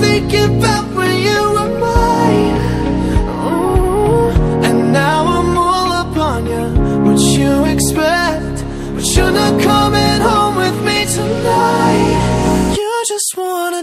Thinking 'bout when you were mine, and now I'm all up on ya. What you expect? But you're not coming home with me tonight. You just wanna